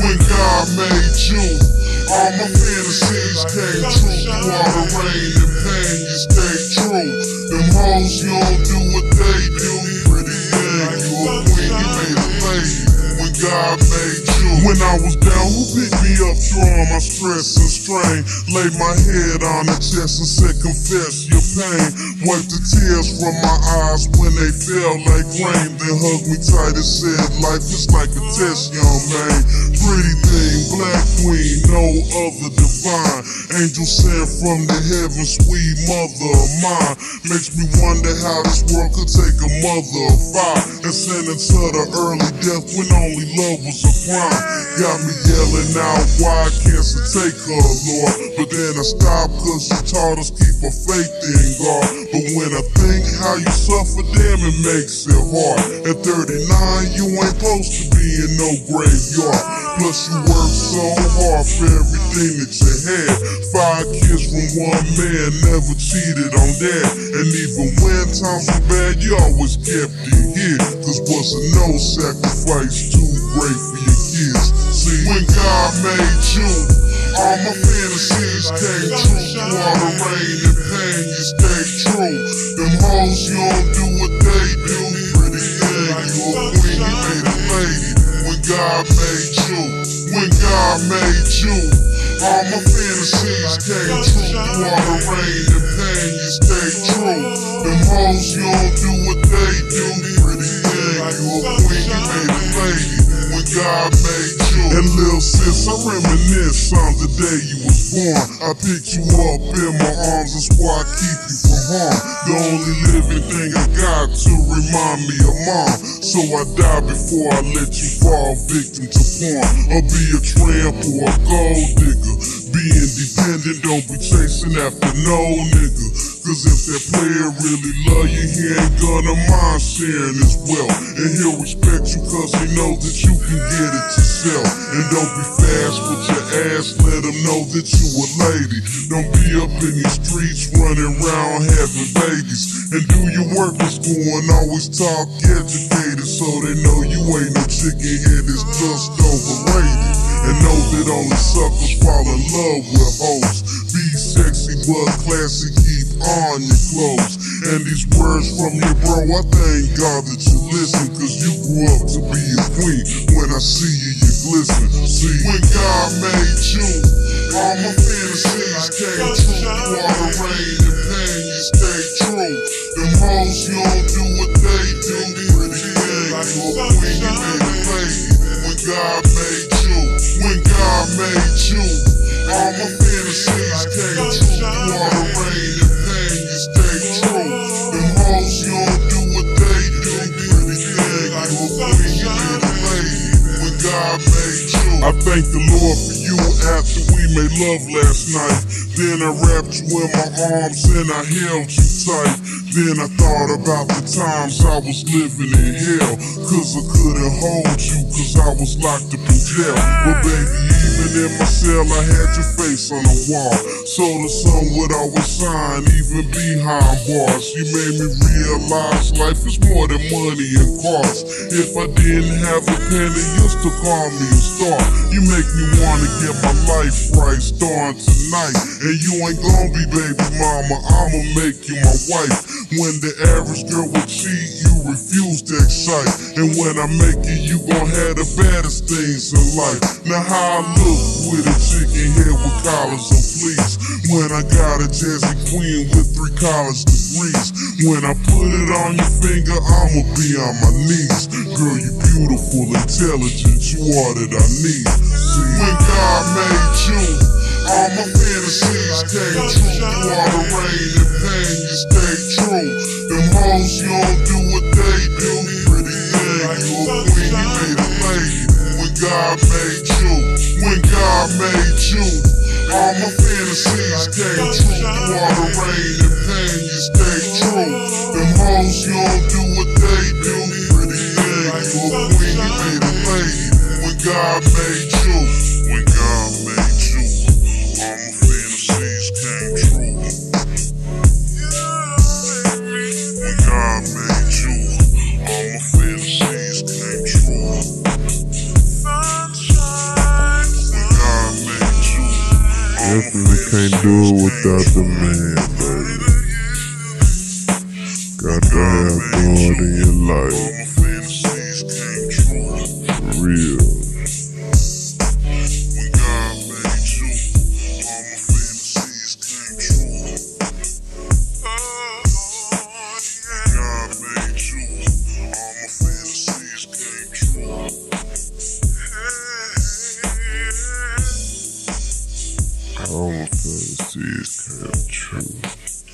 When God made you, all my fantasies came true. Through all the rain and pain, you stay true. Them hoes, you don't do what they do. When I was down, who picked me up, drawing my stress and strain? Laid my head on the chest and said, confess your pain. Wiped the tears from my eyes when they fell like rain. Then hugged me tight and said, life is like a test, young man. Pretty queen, no other divine. Angel sent from the heavens, sweet mother of mine. Makes me wonder how this world could take a mother of five and send her to the early death when only love was a crime. Got me yelling out, why can't cancer take her, Lord? But then I stopped cause you taught us keep our faith in God. But when I think how you suffer, damn it makes it hard. At 39, you ain't supposed to be you had. Five kids from one man, never cheated on that. And even when times were bad, you always kept it here. Cause wasn't no sacrifice too great for your kids. See, when God made you, all my fantasies came true. The rain and pain, you stay true. Them hoes, you don't do what they do. Pretty thing, you a queen, you made a lady. When God made you, when God made you, all my fantasies came true. The rain and pain, you stay true. Them hoes, you don't do what they do. Pretty thing, you a queen, you made a lady. When God made and little sis, I reminisce on the day you was born. I picked you up in my arms, that's why I keep you from harm. The only living thing I got to remind me of mom. So I die before I let you fall victim to porn. Or be a tramp or a gold digger. Be independent, don't be chasing after no nigga. Cause if that player really love you, he ain't gonna mind sharing his wealth. And he'll respect you cause he know that you can get it yourself. And don't be fast with your ass, let him know that you a lady. Don't be up in these streets running around having babies. And do your work in school and always talk educated so they know you ain't no chicken head, it's just overrated. And know that only suckers fall in love with hoes. Be sexy but classy, on your clothes. And these words from your bro, I thank God that you listen. Cause you grew up to be a queen. When I see you, you glisten. See, when God made you, all my fantasies came true. The rain and pain, you stay true. Them hoes, you don't do what they do. Pretty thing, you a queen, you made a lady. When God made you, when God made you, all my fantasies came true. Through all thank the Lord for you after we made love last night. Then I wrapped you in my arms and I held you tight. Then I thought about the times I was living in hell. Cause I couldn't hold you, cause I was locked up in jail. But baby, even in my cell, I had your face on the wall. So the sun would always shine, even behind bars. You made me realize life is more than money and cars. If I didn't have a penny, you still call me a star. You make me wanna get my life right, starting tonight. And you ain't gonna be baby mama, I'ma make you my wife. When the average girl would cheat, you refuse to excite. And when I make it, you gon' have the baddest things in life. Now how I look with a chicken head with collars and fleece. When I got a jazzy queen with three college degrees. When I put it on your finger, I'ma be on my knees. Girl, you beautiful, intelligent, you are that I need. See, when God made you, all my fantasies came true. Through all the rain and pain, you stay true. Them hoes, you don't do what they definitely can't do it without the man, baby. Got to have God in your life. All my fantasies came true.